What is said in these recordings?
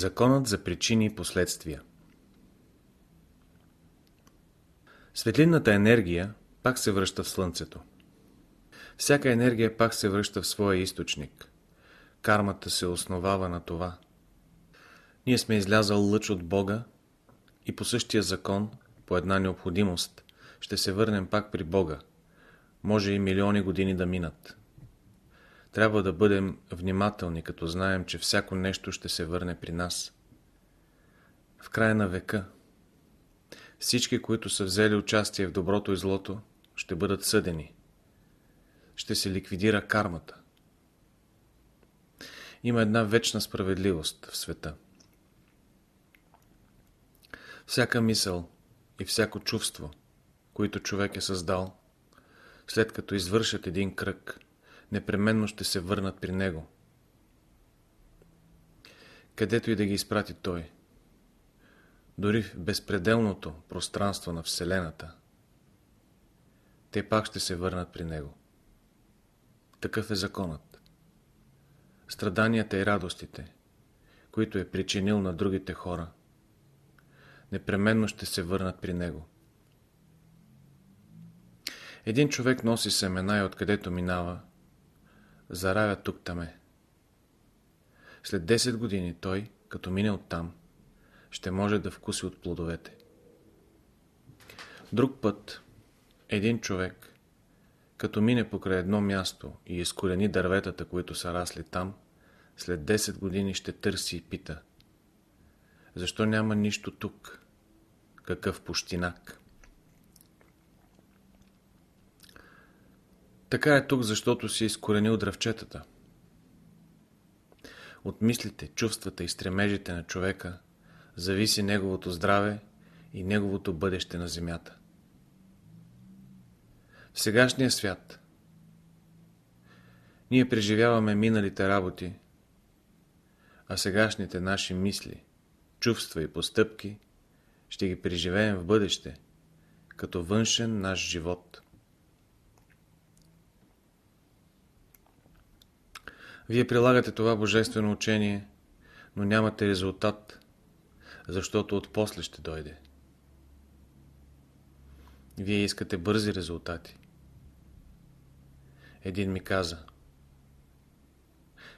Законът за причини и последствия Светлинната енергия пак се връща в Слънцето. Всяка енергия пак се връща в своя източник. Кармата се основава на това. Ние сме излязал лъч от Бога и по същия закон, по една необходимост, ще се върнем пак при Бога. Може и милиони години да минат. Трябва да бъдем внимателни, като знаем, че всяко нещо ще се върне при нас. В края на века всички, които са взели участие в доброто и злото, ще бъдат съдени. Ще се ликвидира кармата. Има една вечна справедливост в света. Всяка мисъл и всяко чувство, които човек е създал, след като извършат един кръг, непременно ще се върнат при него. Където и да ги изпрати той. Дори в безпределното пространство на Вселената, те пак ще се върнат при него. Такъв е законът. Страданията и радостите, които е причинил на другите хора, непременно ще се върнат при него. Един човек носи семена и откъдето минава, заравя тук-таме. След 10 години той, като мине оттам, ще може да вкуси от плодовете. Друг път, един човек, като мине покрай едно място и изкорени дърветата, които са расли там, след 10 години ще търси и пита. Защо няма нищо тук? Какъв пущинак? Така е тук, защото си изкоренил дръвчетата. От мислите, чувствата и стремежите на човека зависи неговото здраве и неговото бъдеще на земята. В сегашния свят ние преживяваме миналите работи, а сегашните наши мисли, чувства и постъпки ще ги преживеем в бъдеще, като външен наш живот – Вие прилагате това божествено учение, но нямате резултат, защото отпосле ще дойде. Вие искате бързи резултати. Един ми каза,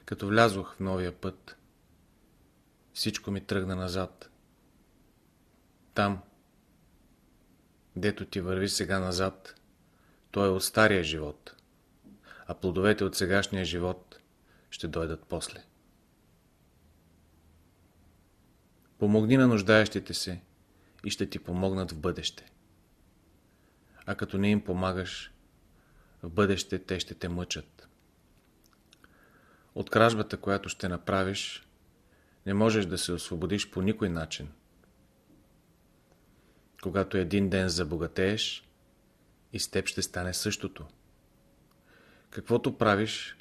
като влязох в новия път, всичко ми тръгна назад. Там, дето ти върви сега назад, то е от стария живот, а плодовете от сегашния живот ще дойдат после. Помогни на нуждаещите се и ще ти помогнат в бъдеще. А като не им помагаш, в бъдеще те ще те мъчат. От кражбата, която ще направиш, не можеш да се освободиш по никой начин. Когато един ден забогатееш, и с теб ще стане същото. Каквото правиш,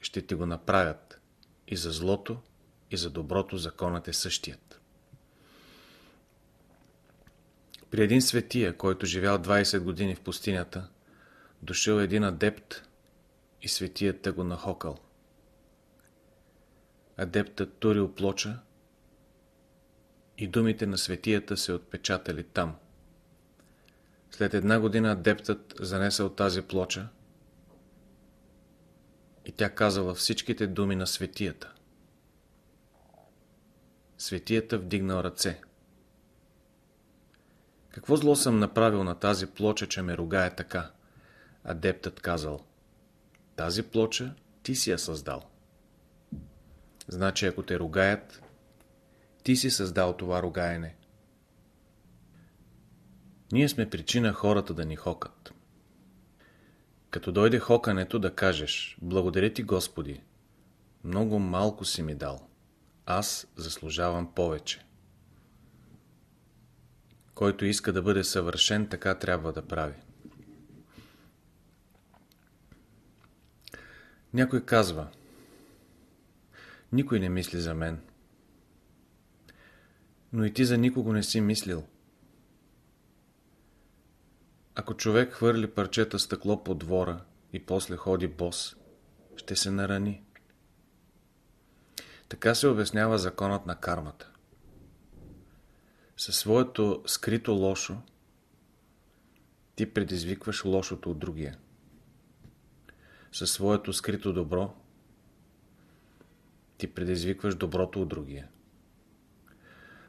ще ти го направят. И за злото, и за доброто законът е същият. При един светия, който живял 20 години в пустинята, дошъл един адепт и светията го нахокал. Адептът турил плоча и думите на светията се отпечатали там. След една година адептът занесъл тази плоча и тя казала всичките думи на светията. Светията вдигнал ръце. Какво зло съм направил на тази плоча, че ме ругае така? Адептът казал. Тази плоча ти си я създал. Значи, ако те ругаят, ти си създал това ругаене. Ние сме причина хората да ни хокат. Като дойде хокането да кажеш Благодаря ти Господи, много малко си ми дал. Аз заслужавам повече. Който иска да бъде съвършен, така трябва да прави. Някой казва Никой не мисли за мен. Но и ти за никого не си мислил. Ако човек хвърли парчета стъкло по двора и после ходи бос, ще се нарани. Така се обяснява законът на кармата. Със своето скрито лошо ти предизвикваш лошото от другия. Със своето скрито добро ти предизвикваш доброто от другия.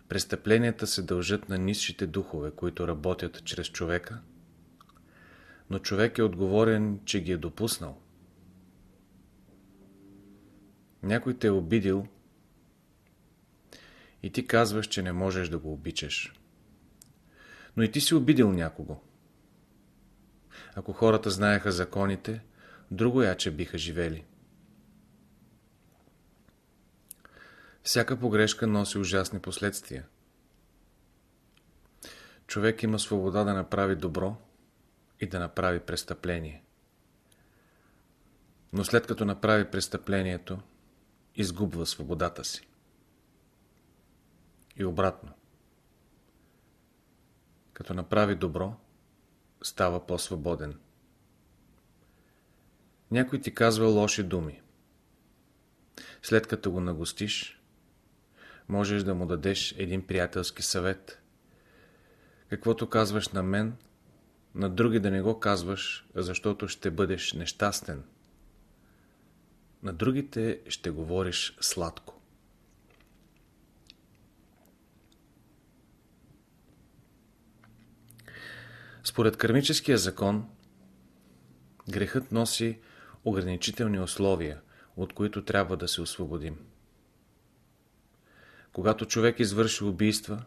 Престъпленията се дължат на низшите духове, които работят чрез човека, но човек е отговорен, че ги е допуснал. Някой те е обидил и ти казваш, че не можеш да го обичаш. Но и ти си обидил някого. Ако хората знаеха законите, друго яче биха живели. Всяка погрешка носи ужасни последствия. Човек има свобода да направи добро и да направи престъпление. Но след като направи престъплението, изгубва свободата си. И обратно. Като направи добро, става по-свободен. Някой ти казва лоши думи. След като го нагостиш, можеш да му дадеш един приятелски съвет. Каквото казваш на мен, на други да не го казваш, защото ще бъдеш нещастен. На другите ще говориш сладко. Според кармическия закон, грехът носи ограничителни условия, от които трябва да се освободим. Когато човек извърши убийства,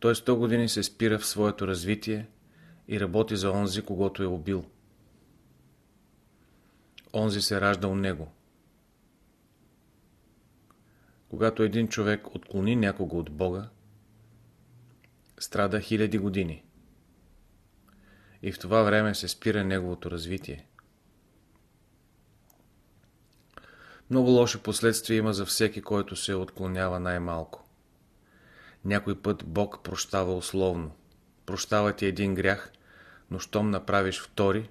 той 100 години се спира в своето развитие и работи за онзи, когато е убил. Онзи се ражда у него. Когато един човек отклони някого от Бога, страда хиляди години. И в това време се спира неговото развитие. Много лоши последствия има за всеки, който се отклонява най-малко. Някой път Бог прощава условно. Прощава ти един грях, но щом направиш втори,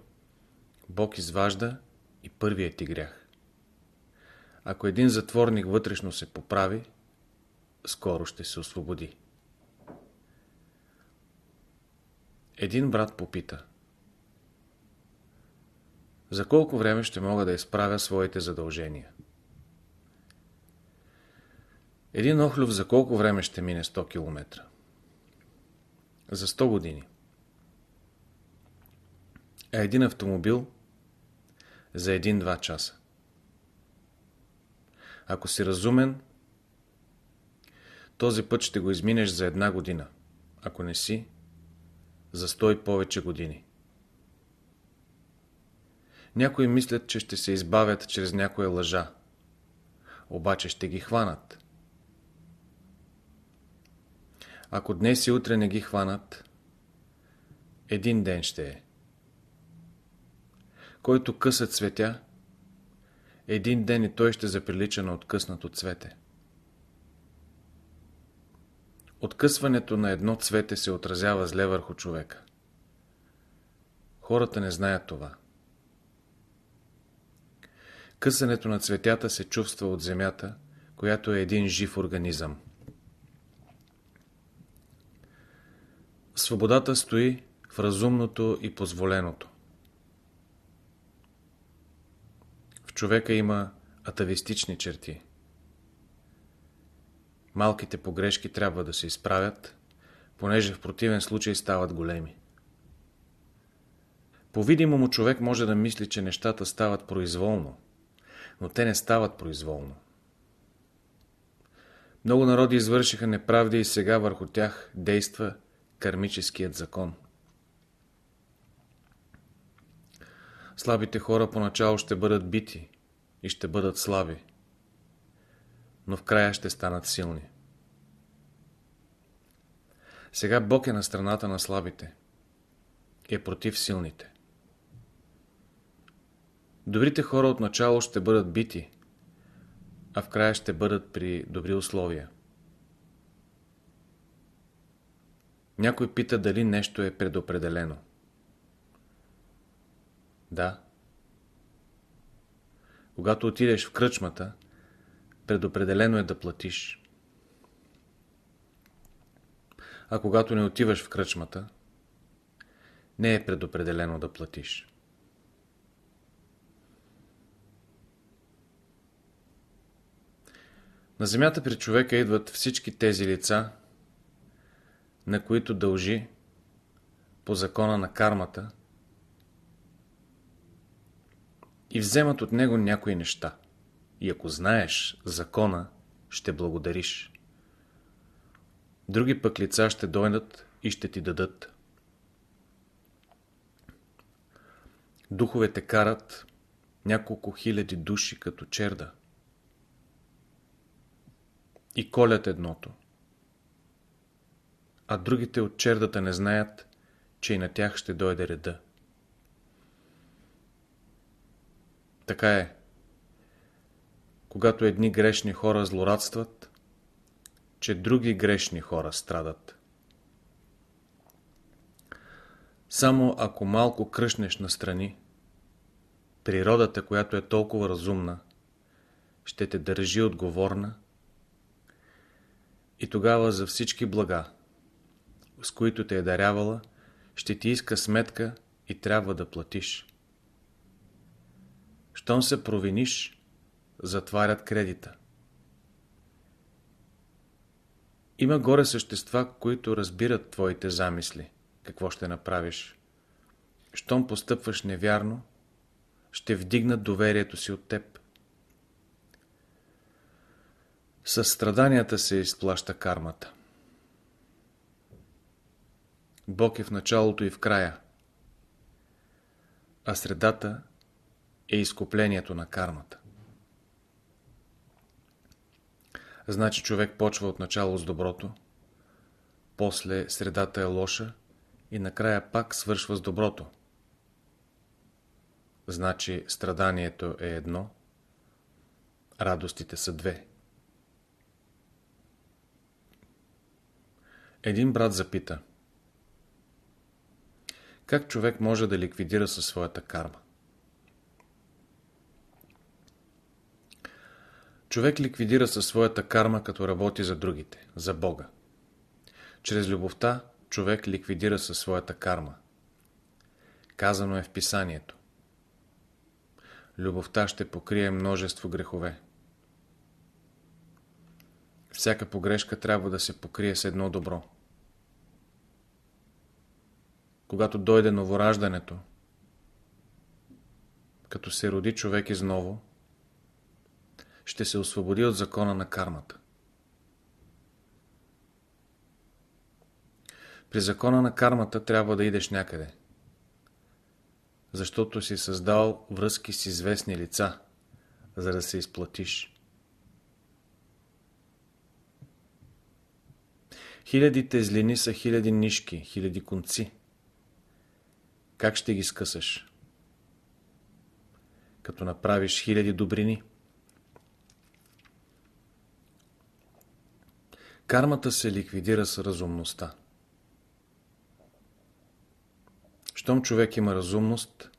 Бог изважда и първият ти грях. Ако един затворник вътрешно се поправи, скоро ще се освободи. Един брат попита. За колко време ще мога да изправя своите задължения? Един охлюв за колко време ще мине 100 км? За 100 години. А един автомобил за 1-2 часа. Ако си разумен, този път ще го изминеш за една година. Ако не си, за 100 и повече години. Някои мислят, че ще се избавят чрез някоя лъжа. Обаче ще ги хванат. Ако днес и утре не ги хванат, един ден ще е. Който къса цветя, един ден и той ще заприлича на откъснато цвете. Откъсването на едно цвете се отразява зле върху човека. Хората не знаят това. Късането на цветята се чувства от земята, която е един жив организъм. Свободата стои в разумното и позволеното. В човека има атавистични черти. Малките погрешки трябва да се изправят, понеже в противен случай стават големи. По-видимому човек може да мисли, че нещата стават произволно, но те не стават произволно. Много народи извършиха неправди и сега върху тях действа кармическият закон. Слабите хора поначало ще бъдат бити и ще бъдат слаби, но в края ще станат силни. Сега Бог е на страната на слабите и е против силните. Добрите хора отначало ще бъдат бити, а в края ще бъдат при добри условия. Някой пита дали нещо е предопределено. Да. Когато отидеш в кръчмата, предопределено е да платиш. А когато не отиваш в кръчмата, не е предопределено да платиш. На земята при човека идват всички тези лица, на които дължи по закона на кармата и вземат от него някои неща. И ако знаеш закона, ще благодариш. Други пък лица ще дойдат и ще ти дадат. Духовете карат няколко хиляди души като черда и колят едното. А другите от чердата не знаят, че и на тях ще дойде реда. Така е. Когато едни грешни хора злорадстват, че други грешни хора страдат. Само ако малко кръшнеш настрани, природата, която е толкова разумна, ще те държи отговорна и тогава за всички блага, с които те е дарявала, ще ти иска сметка и трябва да платиш. Щом се провиниш, затварят кредита. Има горе същества, които разбират твоите замисли, какво ще направиш. Щом постъпваш невярно, ще вдигнат доверието си от теб. Със страданията се изплаща кармата. Бог е в началото и в края, а средата е изкуплението на кармата. Значи човек почва от начало с доброто, после средата е лоша и накрая пак свършва с доброто. Значи страданието е едно, радостите са две. Един брат запита Как човек може да ликвидира със своята карма? Човек ликвидира със своята карма, като работи за другите, за Бога. Чрез любовта човек ликвидира със своята карма. Казано е в писанието. Любовта ще покрие множество грехове. Всяка погрешка трябва да се покрие с едно добро. Когато дойде новораждането, като се роди човек изново, ще се освободи от закона на кармата. При закона на кармата трябва да идеш някъде, защото си създал връзки с известни лица, за да се изплатиш. Хилядите злини са хиляди нишки, хиляди конци. Как ще ги скъсаш? Като направиш хиляди добрини. Кармата се ликвидира с разумността. Щом човек има разумност,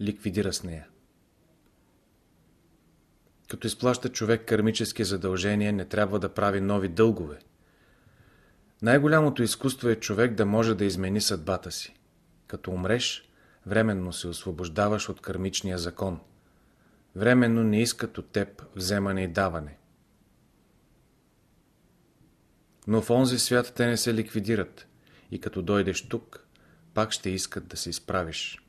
ликвидира с нея. Като изплаща човек кармически задължения, не трябва да прави нови дългове. Най-голямото изкуство е човек да може да измени съдбата си. Като умреш, временно се освобождаваш от кармичния закон. Временно не искат от теб вземане и даване. Но в онзи свят те не се ликвидират и като дойдеш тук, пак ще искат да се изправиш.